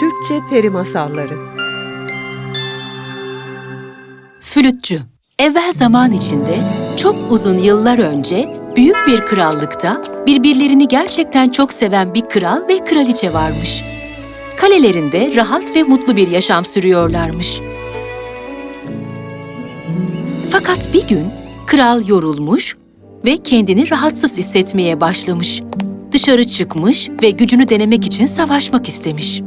Türkçe Peri Masalları Flütçü Evvel zaman içinde, çok uzun yıllar önce büyük bir krallıkta birbirlerini gerçekten çok seven bir kral ve kraliçe varmış. Kalelerinde rahat ve mutlu bir yaşam sürüyorlarmış. Fakat bir gün kral yorulmuş ve kendini rahatsız hissetmeye başlamış. Dışarı çıkmış ve gücünü denemek için savaşmak istemiş.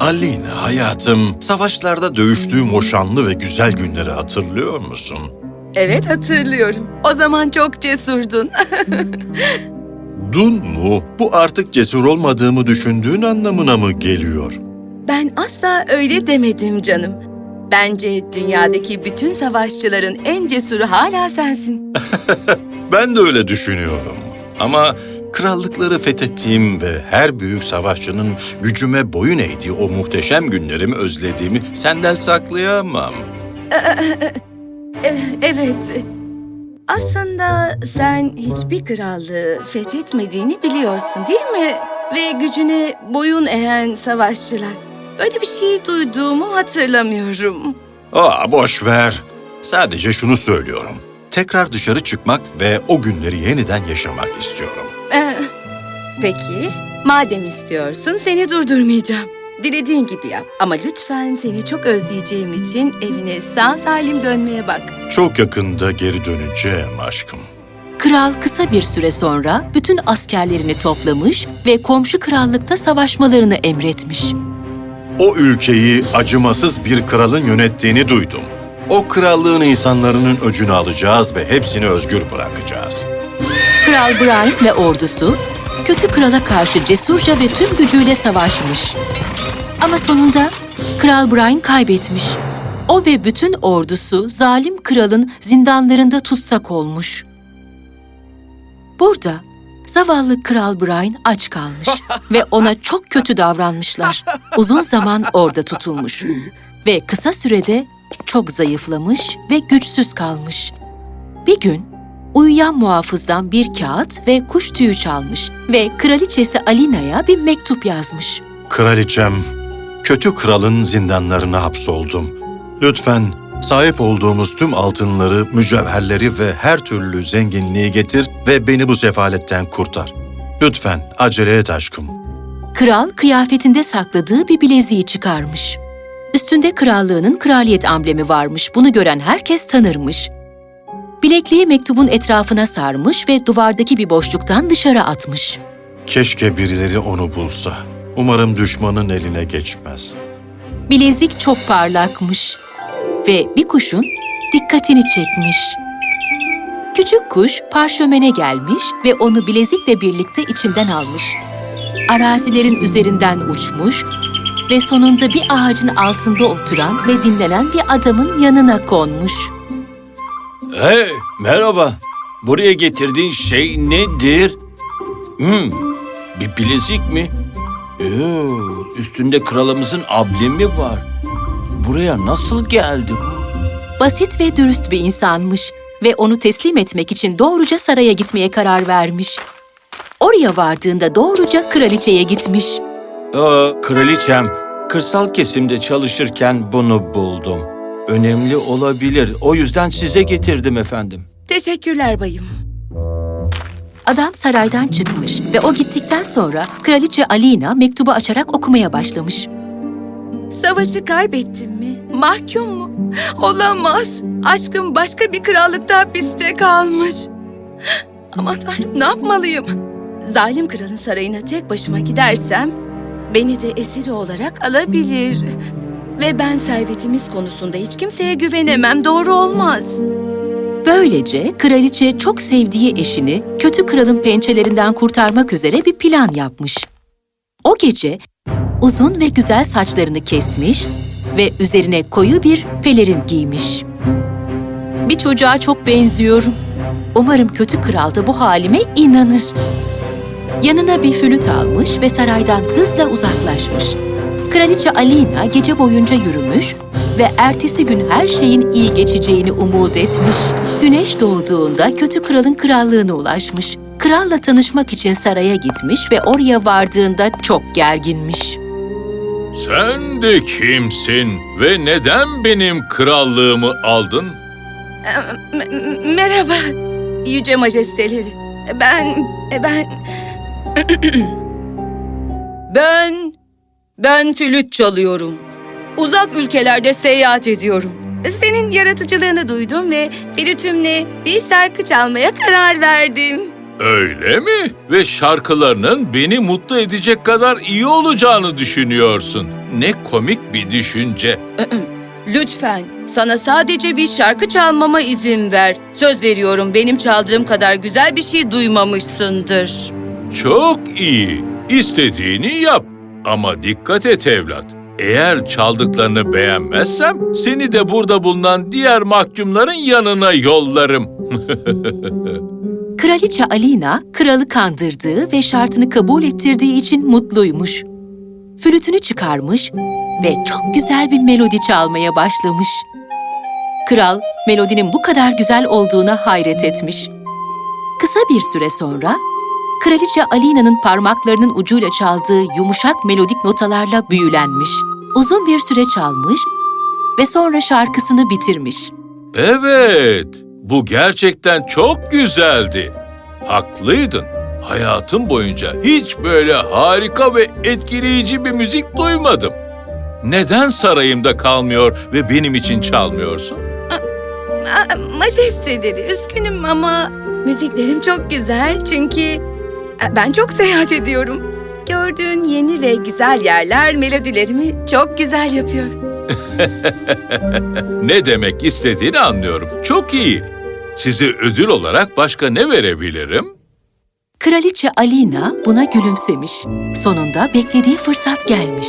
Alina hayatım, savaşlarda dövüştüğüm o şanlı ve güzel günleri hatırlıyor musun? Evet hatırlıyorum. O zaman çok cesurdun. Dun mu? Bu artık cesur olmadığımı düşündüğün anlamına mı geliyor? ben asla öyle demedim canım. Bence dünyadaki bütün savaşçıların en cesuru hala sensin. Ben de öyle düşünüyorum. Ama krallıkları fethettiğim ve her büyük savaşçının gücüme boyun eğdiği o muhteşem günlerimi özlediğimi senden saklayamam. Eh, evet. Aslında sen hiçbir krallığı fethetmediğini biliyorsun değil mi? Ve gücüne boyun eğen savaşçılar. Böyle bir şey duyduğumu hatırlamıyorum. Aa boş ver. Sadece şunu söylüyorum. Tekrar dışarı çıkmak ve o günleri yeniden yaşamak istiyorum. Eh, Peki, madem istiyorsun seni durdurmayacağım. Dilediğin gibi yap. Ama lütfen seni çok özleyeceğim için evine sağ salim dönmeye bak. Çok yakında geri döneceğim aşkım. Kral kısa bir süre sonra bütün askerlerini toplamış ve komşu krallıkta savaşmalarını emretmiş. O ülkeyi acımasız bir kralın yönettiğini duydum. O krallığın insanların öcünü alacağız ve hepsini özgür bırakacağız. Kral Brian ve ordusu kötü krala karşı cesurca ve tüm gücüyle savaşmış. Ama sonunda Kral Brian kaybetmiş. O ve bütün ordusu zalim kralın zindanlarında tutsak olmuş. Burada zavallı Kral Brian aç kalmış ve ona çok kötü davranmışlar. Uzun zaman orada tutulmuş ve kısa sürede çok zayıflamış ve güçsüz kalmış. Bir gün uyuyan muhafızdan bir kağıt ve kuş tüyü çalmış ve kraliçesi Alina'ya bir mektup yazmış. Kraliçem, kötü kralın zindanlarına hapsoldum. Lütfen sahip olduğumuz tüm altınları, mücevherleri ve her türlü zenginliği getir ve beni bu sefaletten kurtar. Lütfen acele et aşkım. Kral kıyafetinde sakladığı bir bileziği çıkarmış. Üstünde krallığının kraliyet amblemi varmış. Bunu gören herkes tanırmış. Bilekliği mektubun etrafına sarmış ve duvardaki bir boşluktan dışarı atmış. Keşke birileri onu bulsa. Umarım düşmanın eline geçmez. Bilezik çok parlakmış ve bir kuşun dikkatini çekmiş. Küçük kuş parşömene gelmiş ve onu bilezikle birlikte içinden almış. Arazilerin üzerinden uçmuş ve sonunda bir ağacın altında oturan ve dinlenen bir adamın yanına konmuş. Hey, merhaba. Buraya getirdiğin şey nedir? Hmm, bir bilezik mi? Ee, üstünde kralımızın ablemi var. Buraya nasıl geldi bu? Basit ve dürüst bir insanmış ve onu teslim etmek için doğruca saraya gitmeye karar vermiş. Oraya vardığında doğruca kraliçeye gitmiş. Aa, kraliçem, kırsal kesimde çalışırken bunu buldum. Önemli olabilir. O yüzden size getirdim efendim. Teşekkürler bayım. Adam saraydan çıkmış ve o gittikten sonra kraliçe Alina mektubu açarak okumaya başlamış. Savaşı kaybettim mi? Mahkum mu? Olamaz. Aşkım başka bir krallıkta hapiste kalmış. Aman tanrım ne yapmalıyım? Zalim kralın sarayına tek başıma gidersem beni de esiri olarak alabilir. Ve ben servetimiz konusunda hiç kimseye güvenemem. Doğru olmaz. Böylece kraliçe çok sevdiği eşini kötü kralın pençelerinden kurtarmak üzere bir plan yapmış. O gece uzun ve güzel saçlarını kesmiş ve üzerine koyu bir pelerin giymiş. Bir çocuğa çok benziyorum. Umarım kötü kral da bu halime inanır. Yanına bir flüt almış ve saraydan hızla uzaklaşmış. Kraliçe Alina gece boyunca yürümüş ve ertesi gün her şeyin iyi geçeceğini umut etmiş. Güneş doğduğunda kötü kralın krallığına ulaşmış. Kralla tanışmak için saraya gitmiş ve oraya vardığında çok gerginmiş. Sen de kimsin ve neden benim krallığımı aldın? Ee, m- m- merhaba, yüce majesteleri. Ben, ben... ben, ben flüt çalıyorum. Uzak ülkelerde seyahat ediyorum. Senin yaratıcılığını duydum ve flütümle bir şarkı çalmaya karar verdim. Öyle mi? Ve şarkılarının beni mutlu edecek kadar iyi olacağını düşünüyorsun. Ne komik bir düşünce. Lütfen, sana sadece bir şarkı çalmama izin ver. Söz veriyorum benim çaldığım kadar güzel bir şey duymamışsındır. Çok iyi. İstediğini yap. Ama dikkat et evlat. Eğer çaldıklarını beğenmezsem seni de burada bulunan diğer mahkumların yanına yollarım. Kraliçe Alina, kralı kandırdığı ve şartını kabul ettirdiği için mutluymuş. Flütünü çıkarmış ve çok güzel bir melodi çalmaya başlamış. Kral, melodinin bu kadar güzel olduğuna hayret etmiş. Kısa bir süre sonra, Kraliçe Alina'nın parmaklarının ucuyla çaldığı yumuşak melodik notalarla büyülenmiş. Uzun bir süre çalmış ve sonra şarkısını bitirmiş. Evet, bu gerçekten çok güzeldi. Haklıydın. Hayatım boyunca hiç böyle harika ve etkileyici bir müzik duymadım. Neden sarayımda kalmıyor ve benim için çalmıyorsun? Majesteleri, üzgünüm ama müziklerim çok güzel çünkü ben çok seyahat ediyorum. Gördüğün yeni ve güzel yerler melodilerimi çok güzel yapıyor. Ne demek istediğini anlıyorum. Çok iyi. Size ödül olarak başka ne verebilirim? Kraliçe Alina buna gülümsemiş. Sonunda beklediği fırsat gelmiş.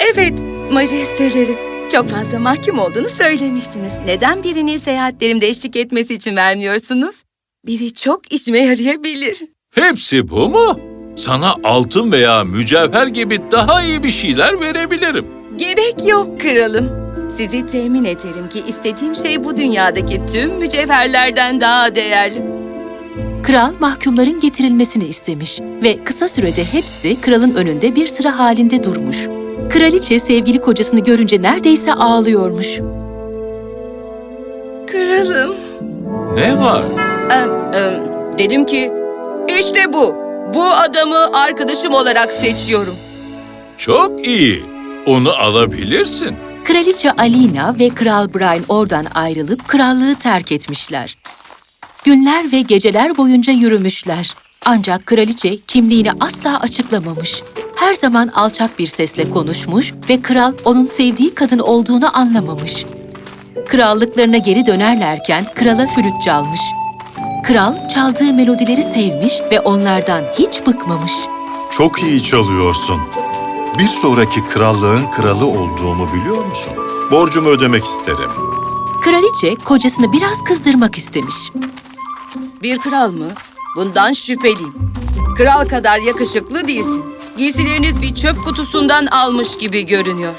Evet, majesteleri. Çok fazla mahkum olduğunu söylemiştiniz. Neden birini seyahatlerimde eşlik etmesi için vermiyorsunuz? Biri çok işime yarayabilir. Hepsi bu mu? Sana altın veya mücevher gibi daha iyi bir şeyler verebilirim. Gerek yok kralım. Sizi temin ederim ki istediğim şey bu dünyadaki tüm mücevherlerden daha değerli. Kral mahkumların getirilmesini istemiş ve kısa sürede hepsi kralın önünde bir sıra halinde durmuş. Kraliçe sevgili kocasını görünce neredeyse ağlıyormuş. Kralım. Ne var? Em, em, dedim ki işte bu. Bu adamı arkadaşım olarak seçiyorum. Çok iyi. Onu alabilirsin. Kraliçe Alina ve Kral Brian oradan ayrılıp krallığı terk etmişler. Günler ve geceler boyunca yürümüşler. Ancak kraliçe kimliğini asla açıklamamış. Her zaman alçak bir sesle konuşmuş ve kral onun sevdiği kadın olduğunu anlamamış. Krallıklarına geri dönerlerken krala flüt çalmış. Kral çaldığı melodileri sevmiş ve onlardan hiç bıkmamış. Çok iyi çalıyorsun. Bir sonraki krallığın kralı olduğumu biliyor musun? Borcumu ödemek isterim. Kraliçe kocasını biraz kızdırmak istemiş. Bir kral mı? Bundan şüpheliyim. Kral kadar yakışıklı değilsin. Giysileriniz bir çöp kutusundan almış gibi görünüyor.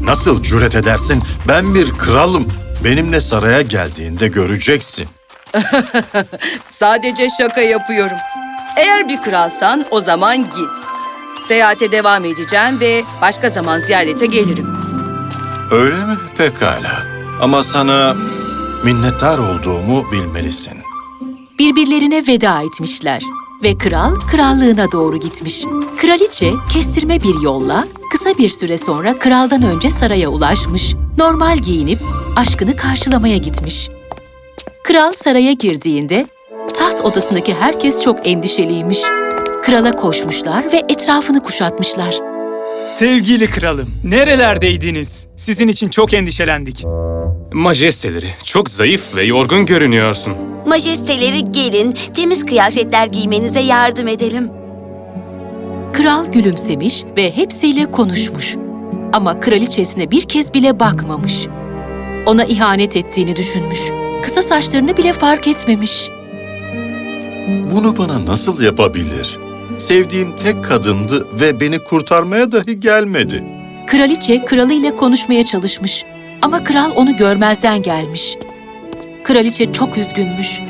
Nasıl cüret edersin? Ben bir kralım. Benimle saraya geldiğinde göreceksin. Sadece şaka yapıyorum. Eğer bir kralsan o zaman git. Seyahate devam edeceğim ve başka zaman ziyarete gelirim. Öyle mi? Pekala. Ama sana minnettar olduğumu bilmelisin. birbirlerine veda etmişler ve kral krallığına doğru gitmiş. Kraliçe kestirme bir yolla kısa bir süre sonra kraldan önce saraya ulaşmış. Normal giyinip aşkını karşılamaya gitmiş. Kral saraya girdiğinde taht odasındaki herkes çok endişeliymiş. Krala koşmuşlar ve etrafını kuşatmışlar. Sevgili kralım, nerelerdeydiniz? Sizin için çok endişelendik. Majesteleri, çok zayıf ve yorgun görünüyorsun. Majesteleri gelin, temiz kıyafetler giymenize yardım edelim. Kral gülümsemiş ve hepsiyle konuşmuş. Ama kraliçesine bir kez bile bakmamış. Ona ihanet ettiğini düşünmüş. Kısa saçlarını bile fark etmemiş. Bunu bana nasıl yapabilir? Sevdiğim tek kadındı ve beni kurtarmaya dahi gelmedi. Kraliçe kralıyla konuşmaya çalışmış. Ama kral onu görmezden gelmiş. Kraliçe çok üzgünmüş.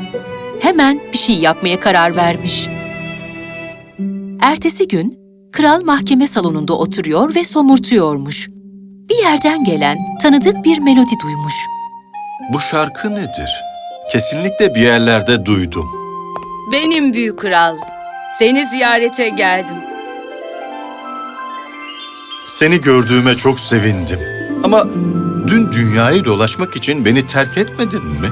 Hemen bir şey yapmaya karar vermiş. Ertesi gün kral mahkeme salonunda oturuyor ve somurtuyormuş. Bir yerden gelen tanıdık bir melodi duymuş. Bu şarkı nedir? Kesinlikle bir yerlerde duydum. Benim büyük kral. Seni ziyarete geldim. Seni gördüğüme çok sevindim. Ama dün dünyayı dolaşmak için beni terk etmedin mi?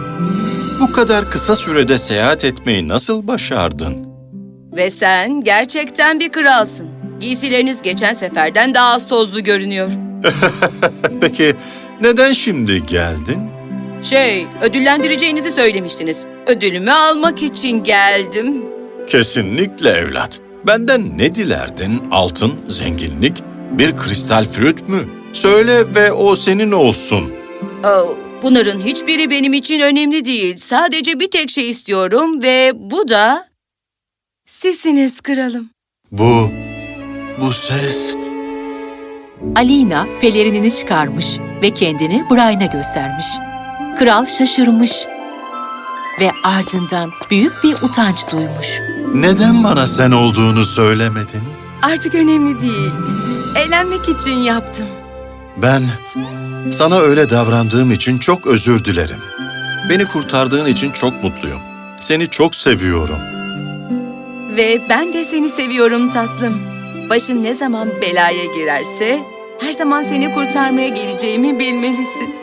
Bu kadar kısa sürede seyahat etmeyi nasıl başardın? Ve sen gerçekten bir kralsın. Giysileriniz geçen seferden daha az tozlu görünüyor. Peki neden şimdi geldin? Şey, ödüllendireceğinizi söylemiştiniz. Ödülümü almak için geldim. Kesinlikle evlat. Benden ne dilerdin? Altın, zenginlik, bir kristal flüt mü? Söyle ve o senin olsun. Oh, bunların hiçbiri benim için önemli değil. Sadece bir tek şey istiyorum ve bu da... Sizsiniz kralım. Bu, bu ses... Alina pelerinini çıkarmış ve kendini Brian'a göstermiş. Kral şaşırmış ve ardından büyük bir utanç duymuş. Neden bana sen olduğunu söylemedin? Artık önemli değil. Eğlenmek için yaptım. Ben sana öyle davrandığım için çok özür dilerim. Beni kurtardığın için çok mutluyum. Seni çok seviyorum. Ve ben de seni seviyorum tatlım. Başın ne zaman belaya girerse her zaman seni kurtarmaya geleceğimi bilmelisin.